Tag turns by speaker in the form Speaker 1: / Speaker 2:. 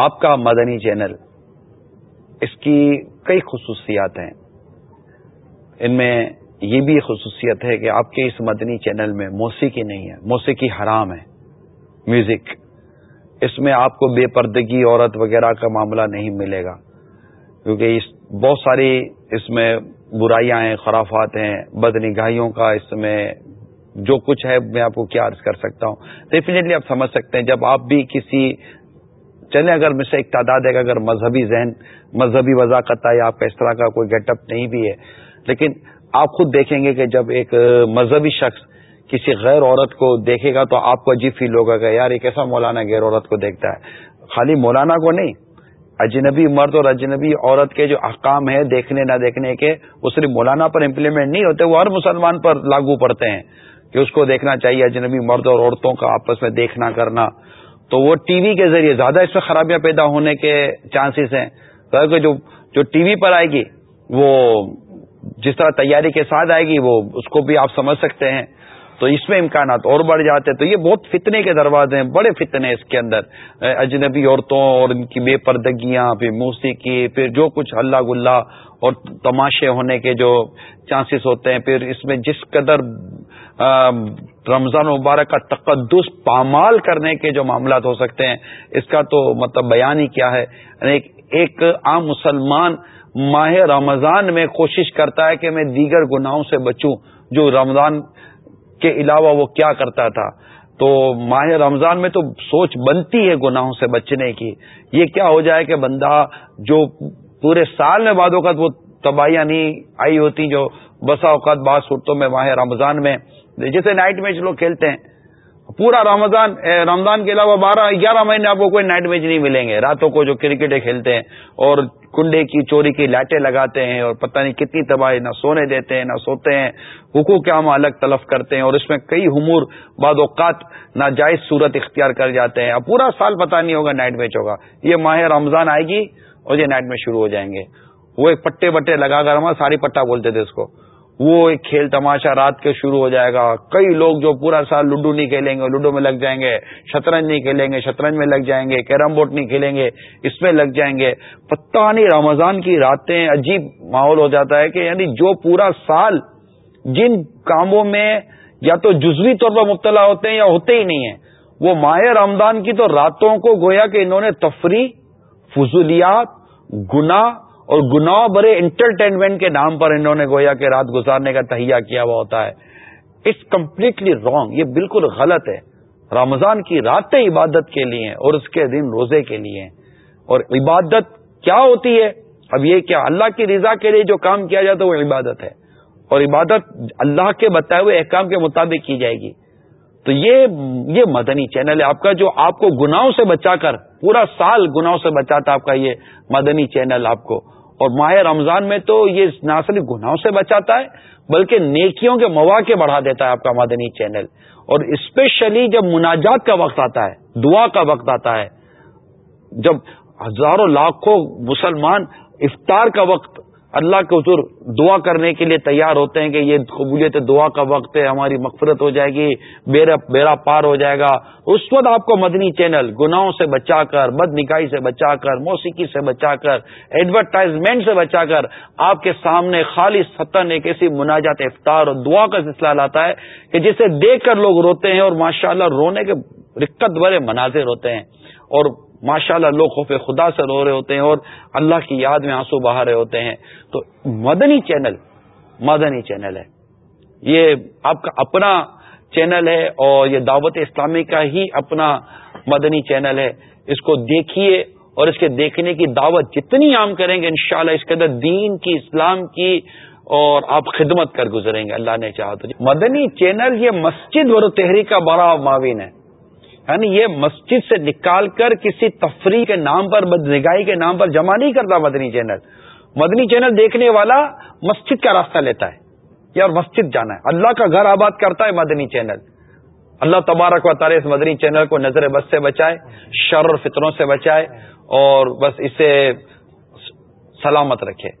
Speaker 1: آپ کا مدنی چینل، اس کی کئی خصوصیات ہیں۔ ان میں یہ بھی خصوصیت ہے کہ آپ کے اس مدنی چینل میں موسیقی نہیں ہے، موسیقی حرام ہے میوزک اس میں آپ کو بے پردگی عورت وغیرہ کا معاملہ نہیں ملے گا۔ کیونکہ اس، بہت ساری اس میں برائیاں ہیں، خرافات ہیں بد نگاہیوں کا اس میں جو کچھ ہے، میں آپ کو کیا عرض کر سکتا ہوں۔ ڈیفینیٹلی آپ سمجھ سکتے ہیں، جب آپ بھی کسی چلیں، اگر مجھ سے ایک تعداد ہے اگر مذہبی ذہن، مذہبی وضاقت ہے یا آپ کا اس طرح کا کوئی گیٹ اپ نہیں بھی ہے، لیکن آپ خود دیکھیں گے کہ جب ایک مذہبی شخص کسی غیر عورت کو دیکھے گا تو آپ کو عجیب فیل ہوگا کہ یار یہ کیسا مولانا غیر عورت کو دیکھتا ہے۔ خالی مولانا کو نہیں، اجنبی مرد اور اجنبی عورت کے جو احکام ہیں دیکھنے، نہ دیکھنے کے، وہ صرف مولانا پر امپلیمنٹ نہیں ہوتے، وہ ہر مسلمان پر لاگو پڑتے ہیں کہ اس کو دیکھنا چاہیے، اجنبی مرد اور عورتوں کا آپس میں دیکھنا، کرنا۔ تو وہ ٹی وی کے ذریعے زیادہ اس میں خرابیاں پیدا ہونے کے چانسز ہیں۔ جو جو ٹی وی پر آئے گی، وہ جس طرح تیاری کے ساتھ آئے گی، وہ اس کو بھی آپ سمجھ سکتے ہیں۔ تو اس میں امکانات اور بڑھ جاتے ہیں۔ تو یہ بہت فتنے کے دروازے ہیں، بڑے فتنے اس کے اندر۔ اجنبی عورتوں اور ان کی بے پردگیاں، پھر موسیقی، پھر جو کچھ اللہ گلا اور تماشے ہونے کے جو چانسز ہوتے ہیں، پھر اس میں جس قدر رمضان مبارک کا تقدس پامال کرنے کے جو معاملات ہو سکتے ہیں، اس کا تو مطلب بیان ہی کیا ہے۔ یعنی ایک عام مسلمان ماہ رمضان میں کوشش کرتا ہے کہ میں دیگر گناہوں سے بچوں، جو رمضان کے علاوہ وہ کیا کرتا تھا؟ تو ماہ رمضان میں تو سوچ بنتی ہے گناہوں سے بچنے کی۔ یہ کیا ہو جائے کہ بندہ جو پورے سال میں بعد اوقات وہ تباہیاں نہیں آئی ہوتی، جو بسا اوقات بعض صورتوں میں ماہ رمضان میں، جیسے نائٹ میچ لوگ کھیلتے ہیں پورا رمضان رمضان کے علاوہ بارہ، گیارہ مہینے آپ کو کوئی نائٹ میچ نہیں ملیں گے۔ راتوں کو جو کرکٹیں کھیلتے ہیں اور کنڈے کی چوری کی لائٹیں لگاتے ہیں اور پتہ نہیں کتنی تباہی، نہ سونے دیتے ہیں، نہ سوتے ہیں۔ حقوق کے ہم الگ تلف کرتے ہیں اور اس میں کئی حمور بعد اوقات ناجائز صورت اختیار کر جاتے ہیں۔ اب پورا سال پتہ نہیں ہوگا نائٹ میچ ہوگا۔ یہ ماہ رمضان آئے گی اور یہ نائٹ میچ شروع ہو جائیں گے۔ وہ ایک پٹے بٹے لگا کر ہمارا ساری پٹا بولتے تھے اس کو۔ وہ ایک کھیل تماشا رات کے شروع ہو جائے گا۔ کئی لوگ جو پورا سال لوڈو نہیں کھیلیں گے، لوڈو میں لگ جائیں گے، شطرنج نہیں کھیلیں گے، شطرنج میں لگ جائیں گے، کیرم بورڈ نہیں کھیلیں گے، اس میں لگ جائیں گے۔ پتہ نہیں، رمضان کی راتیں عجیب ماحول ہو جاتا ہے کہ یعنی جو پورا سال جن کاموں میں یا تو جزوی طور پر مبتلا ہوتے ہیں یا ہوتے ہی نہیں ہیں، وہ ماہ رمضان کی تو راتوں کو گویا کہ انہوں نے تفریح، فضولیات، گناہ اور گناہ برے انٹرٹینمنٹ کے نام پر انہوں نے گویا کہ رات گزارنے کا تہیا کیا ہوا ہوتا ہے۔ اٹس کمپلیٹلی رانگ یہ بالکل غلط ہے۔ رمضان کی راتیں عبادت کے لیے اور اس کے دن روزے کے لیے اور عبادت کیا ہوتی ہے؟ اب یہ کیا اللہ کی رضا کے لیے جو کام کیا جاتا ہے وہ عبادت ہے۔ اور عبادت اللہ کے بتائے ہوئے احکام کے مطابق کی جائے گی۔ تو یہ یہ مدنی چینل ہے۔ آپ کا جو آپ کو گناہوں سے بچا کر پورا سال گناہوں سے بچاتا آپ کا یہ مدنی چینل آپ کو۔ اور ماہ رمضان میں تو یہ نہ صرف گناہوں سے بچاتا ہے، بلکہ نیکیوں کے مواقع بڑھا دیتا ہے آپ کا مدنی چینل۔ اور اسپیشلی جب مناجات کا وقت آتا ہے، دعا کا وقت آتا ہے، جب ہزاروں لاکھوں مسلمان افطار کا وقت اللہ کے حضور دعا کرنے کے لیے تیار ہوتے ہیں کہ یہ قبولیت دعا کا وقت ہے، ہماری مغفرت ہو جائے گی، بیرا بیرا پار ہو جائے گا۔ اس وقت آپ کو مدنی چینل، گناہوں سے بچا کر، بد نکائی سے بچا کر، موسیقی سے بچا کر ایڈورٹائزمنٹ سے بچا کر آپ کے سامنے خالی ستن، ایک ایسی مناجات، افطار اور دعا کا سلسلہ لاتا ہے کہ جسے دیکھ کر لوگ روتے ہیں اور ماشاءاللہ رونے کے رکت بھرے مناظر ہوتے ہیں۔ اور ماشاء اللہ لوگ خوف خدا سے رو رہے ہوتے ہیں اور اللہ کی یاد میں آنسو بہا رہے ہوتے ہیں۔ تو مدنی چینل مدنی چینل ہے۔ یہ آپ کا اپنا چینل ہے اور یہ دعوت اسلامی کا ہی اپنا مدنی چینل ہے۔ اس کو دیکھیے اور اس کے دیکھنے کی دعوت جتنی عام کریں گے انشاءاللہ اس کے اندر دین کی، اسلام کی اور آپ خدمت کر گزریں گے۔ اللہ نے چاہا تو۔ مدنی چینل یہ مسجد و تحریک کا بڑا معاون ہے۔ یعنی یہ مسجد سے نکال کر کسی تفریح کے نام پر، بدنگاہی کے نام پر جمع نہیں کرتا مدنی چینل۔ مدنی چینل دیکھنے والا مسجد کا راستہ لیتا ہے یا مسجد جانا ہے۔ اللہ کا گھر آباد کرتا ہے مدنی چینل۔ اللہ تبارک و تعالی اس مدنی چینل کو نظر بس سے بچائے، شر اور فطروں سے بچائے اور بس اسے سلامت رکھے۔